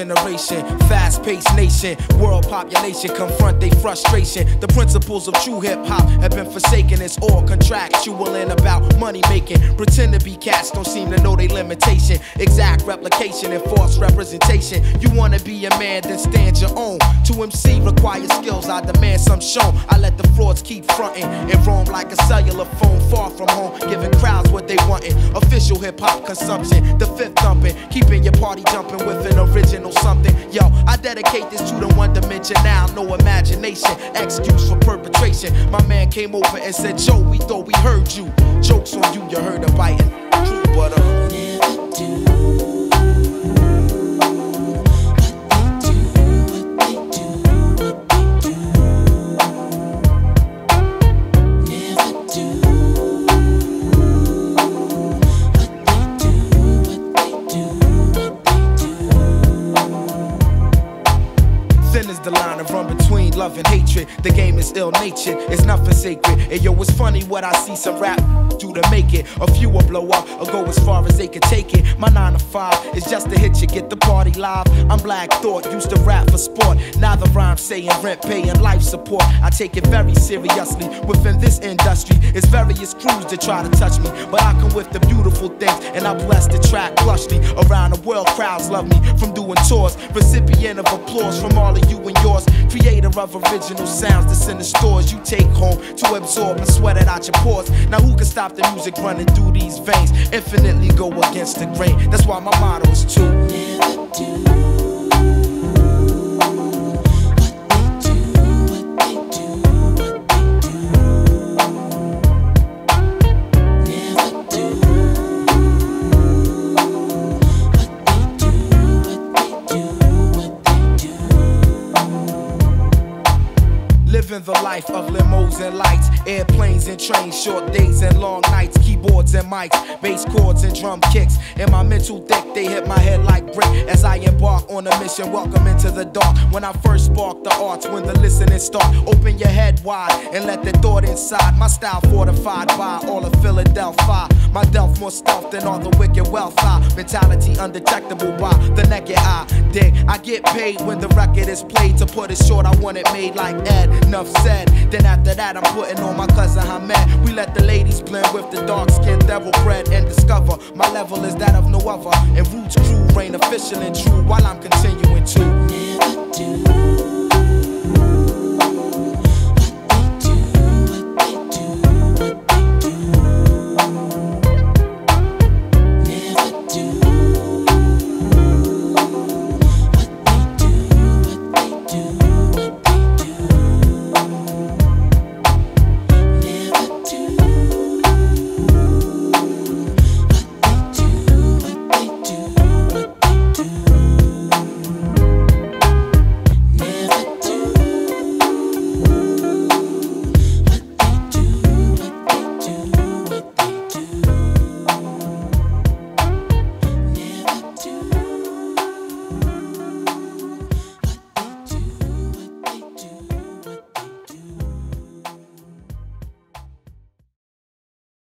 Generation, fast paced nation, world population confront their frustration. The principles of true hip hop have been forsaken. It's all contractual and about money making. Pretend to be cats, don't seem to know their limitation. Exact replication and false representation. You wanna be a man, then stand your own. To MC requires skills, I demand some shown. I let the frauds keep fronting and roam like a cellular phone far from home, giving crowds what they wantin'. Official hip hop consumption, the fifth thumping, keeping your party jumping with an original something. Yo, I dedicate this to the one dimension now, no imagination, excuse for perpetration. My man came over and said, Joe, we thought we heard you. Jokes on you, you heard a biting. True, but uh. The line that run between love and hatred. The game is ill natured, it's nothing sacred. And yo, it's funny what I see some rap do to make it. A few will blow up or go as far as they can take it. My nine to five is just to hit you, get the party live. I'm Black Thought, used to rap for sport. Now saying rent, paying life support. I take it very seriously. Within this industry, it's various crews that try to touch me. But I come with the beautiful things, and I bless the track plushly. Around the world, crowds love me from doing tours. Recipient of applause from all of you and yours. Creator of original sounds that's in the stores you take home to absorb and sweat it out your pores. Now, who can stop the music running through these veins? Infinitely go against the grain. That's why my motto is to Never do the life of limos and lights, airplanes and trains, short days and long nights, keyboards and mics, bass chords and drum kicks. In my mental thick, they hit my head like brick as I embark on a mission. Welcome into the dark. When I first spark the arts, when the listening start, open your head wide and let the thought inside. My style fortified by all of Philadelphia. My delf more stealth than all the wicked wealth. I mentality undetectable by the naked eye. Dig, I get paid when the record is played. To put it short, I want it made like Ed. Enough said. Then after that, I'm putting on my cousin Hamed. We let the ladies blend with the dark skinned devil bread and discover my level is that of no other. And Roots crew reign official and true